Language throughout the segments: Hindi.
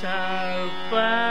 Sarpa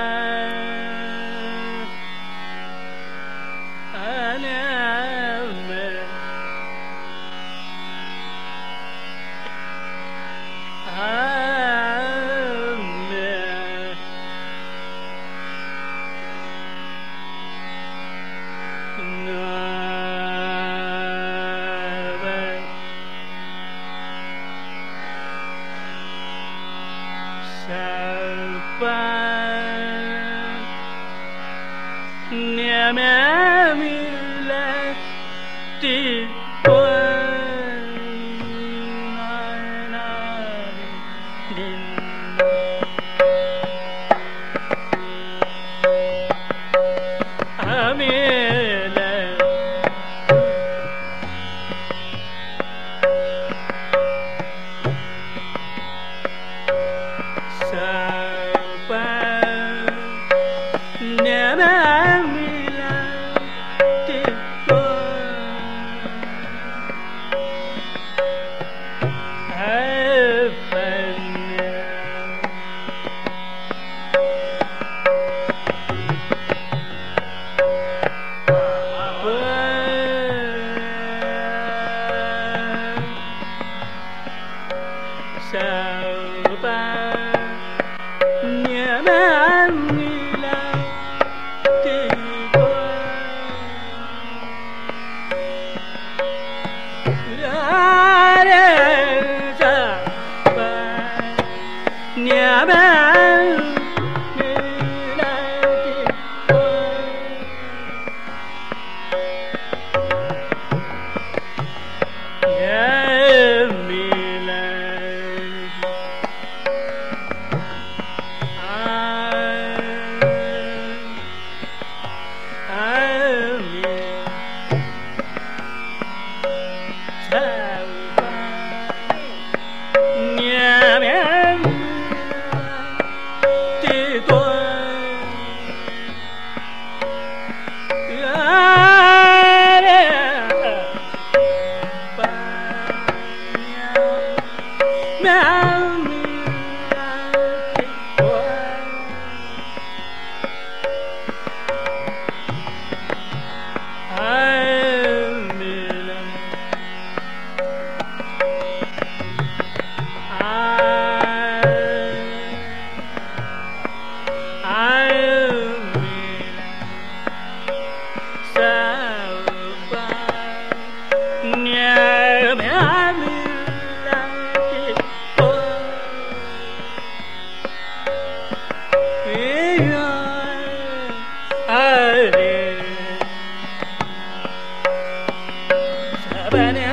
Yeah.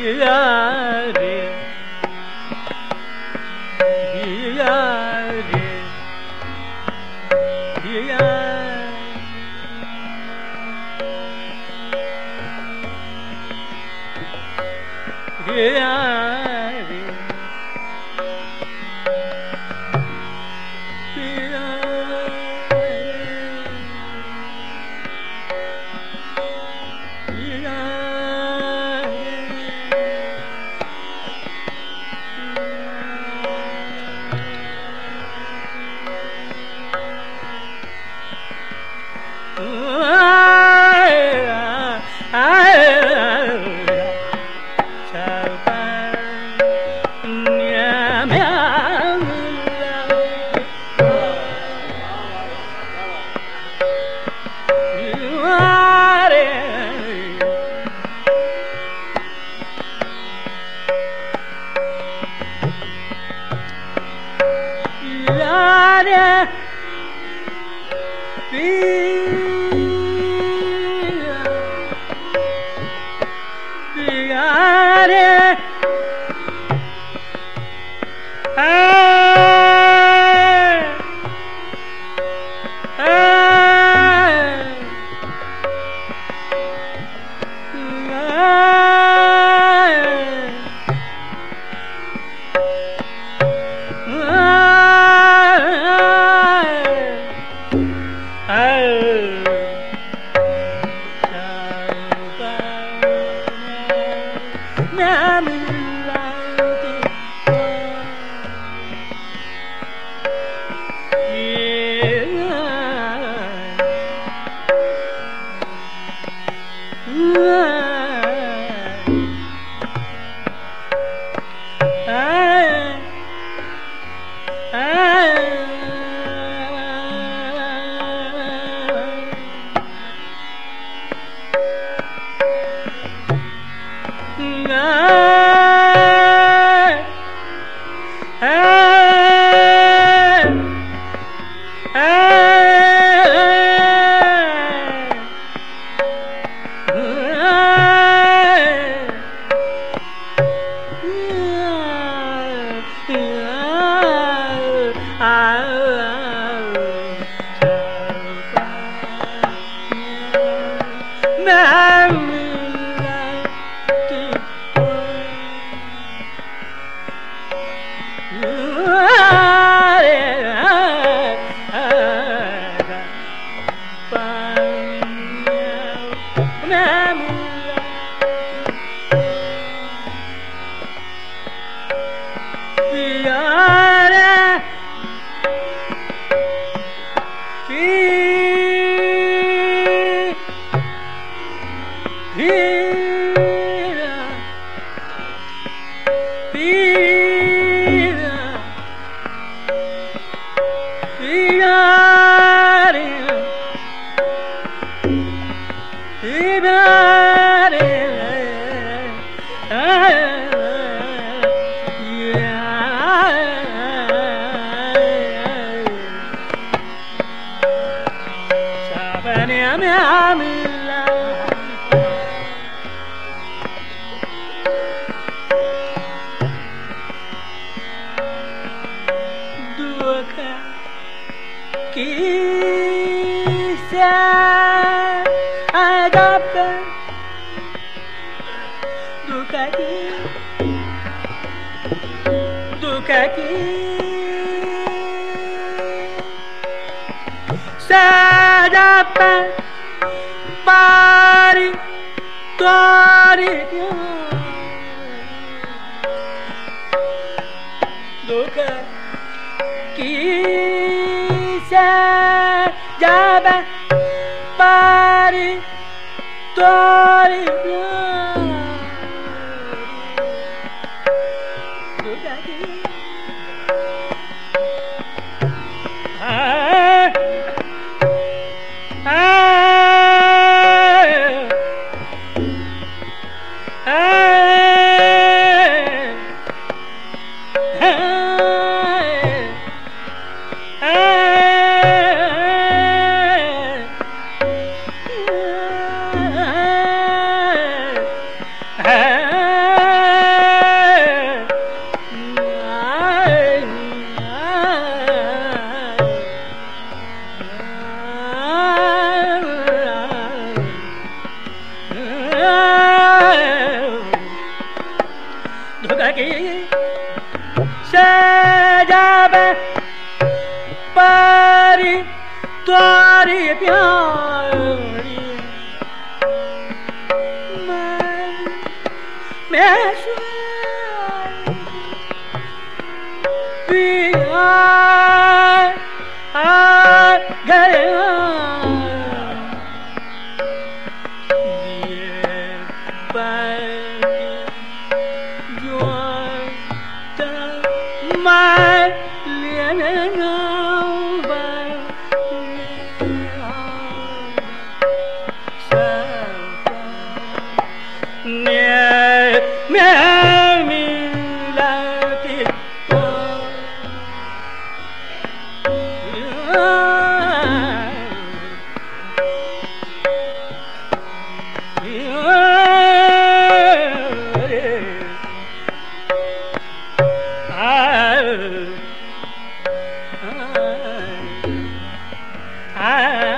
இழாரே 哎。द्वारि दुख की जब पारि द्वारि जब परि त्वारी प्यारी। मैं मैं 哎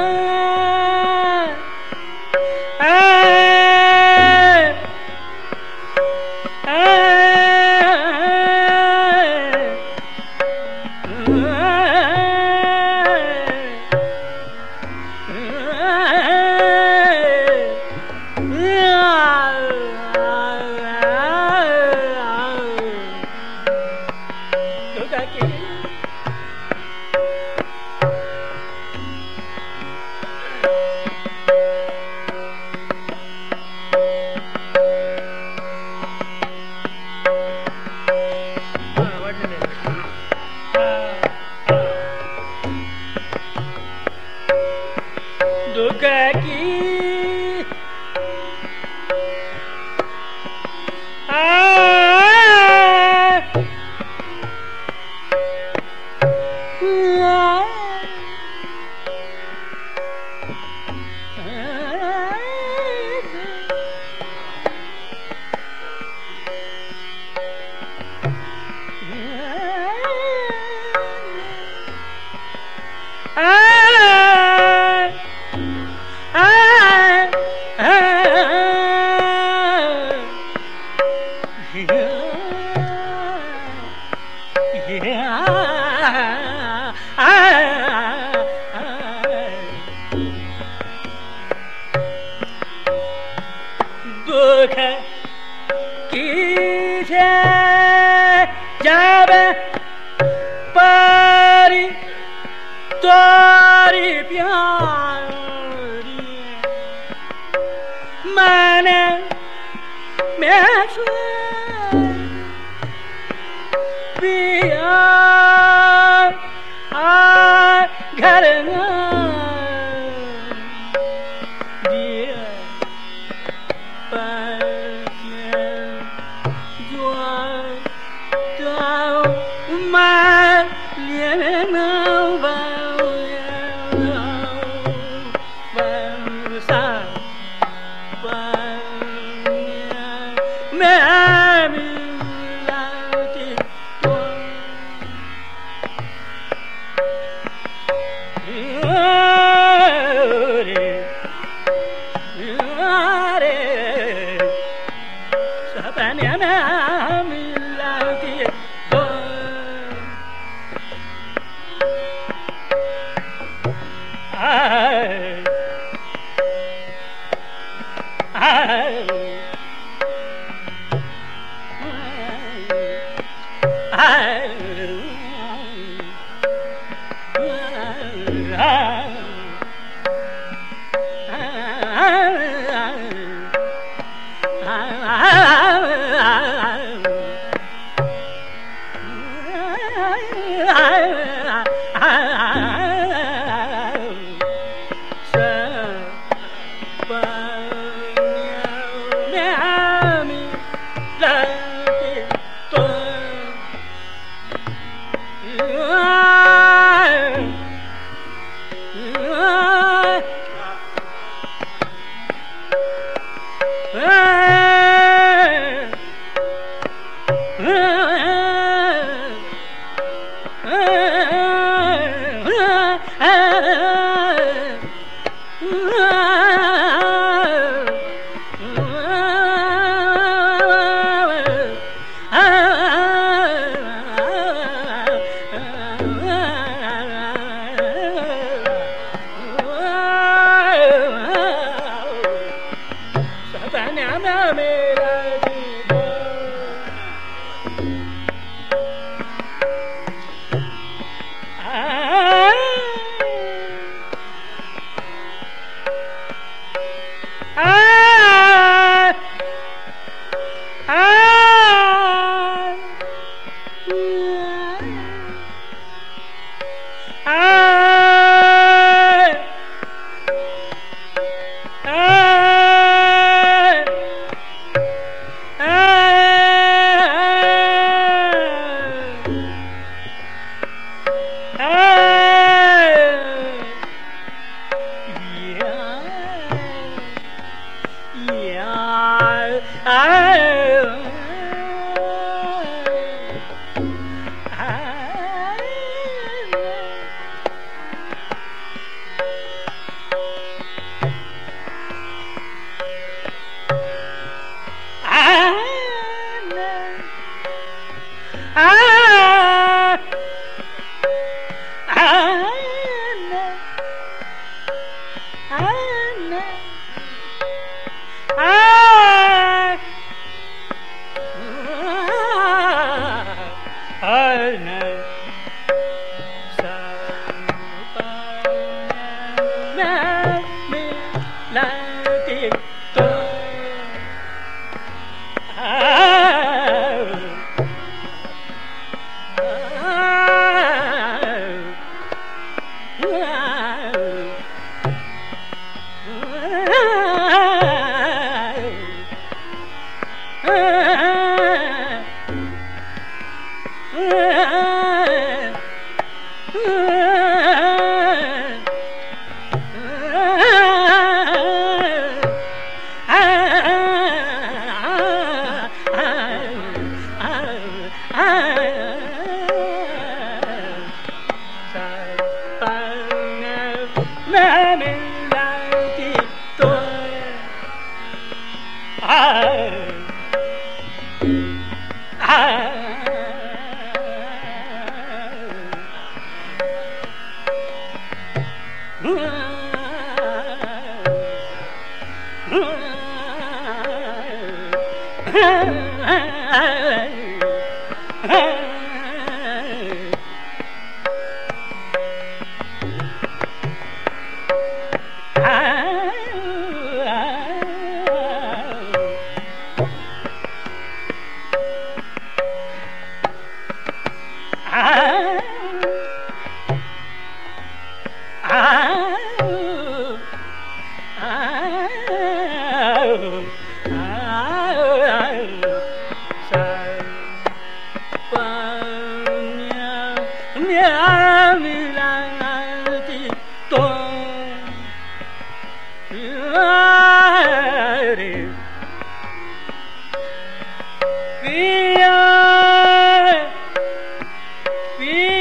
I time. be.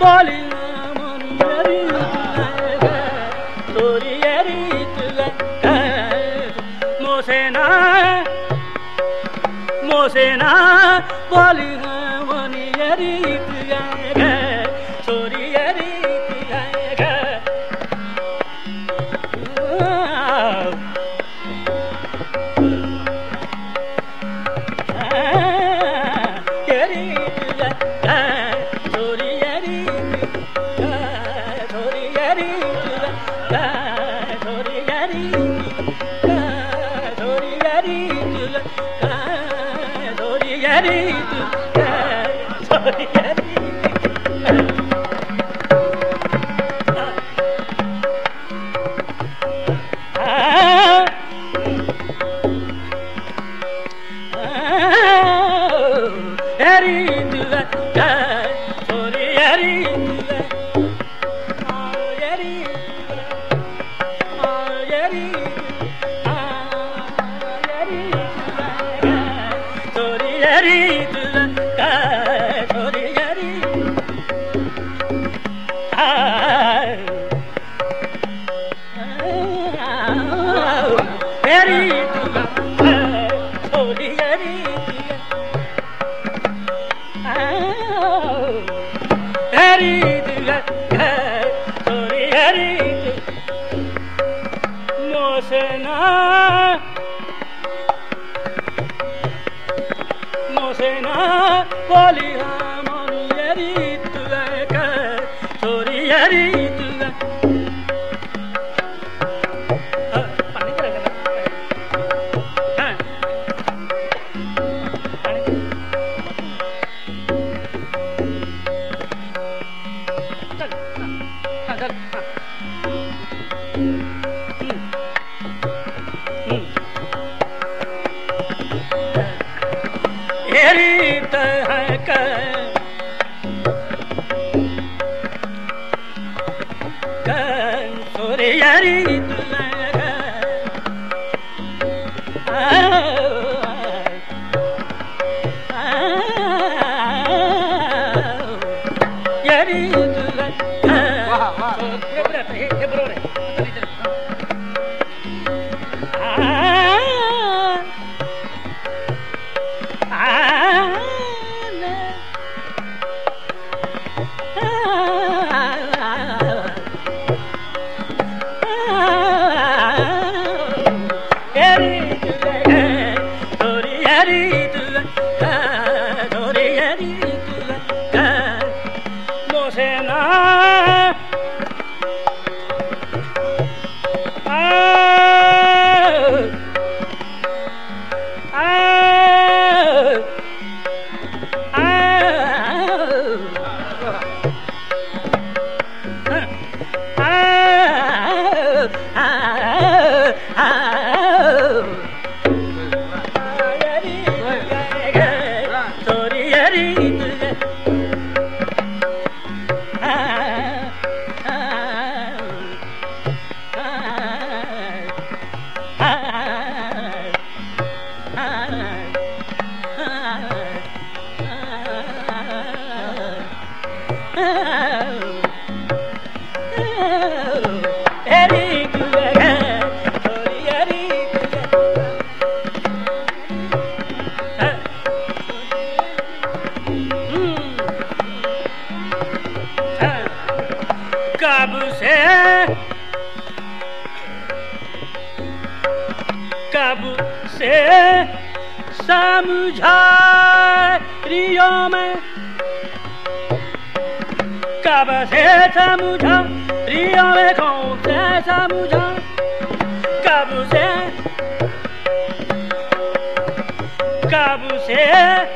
தோலில் மோசேனா மோசேனா போலி मेरी zeta mujam, priome com zeta mujam, cabuzé, cabuzé.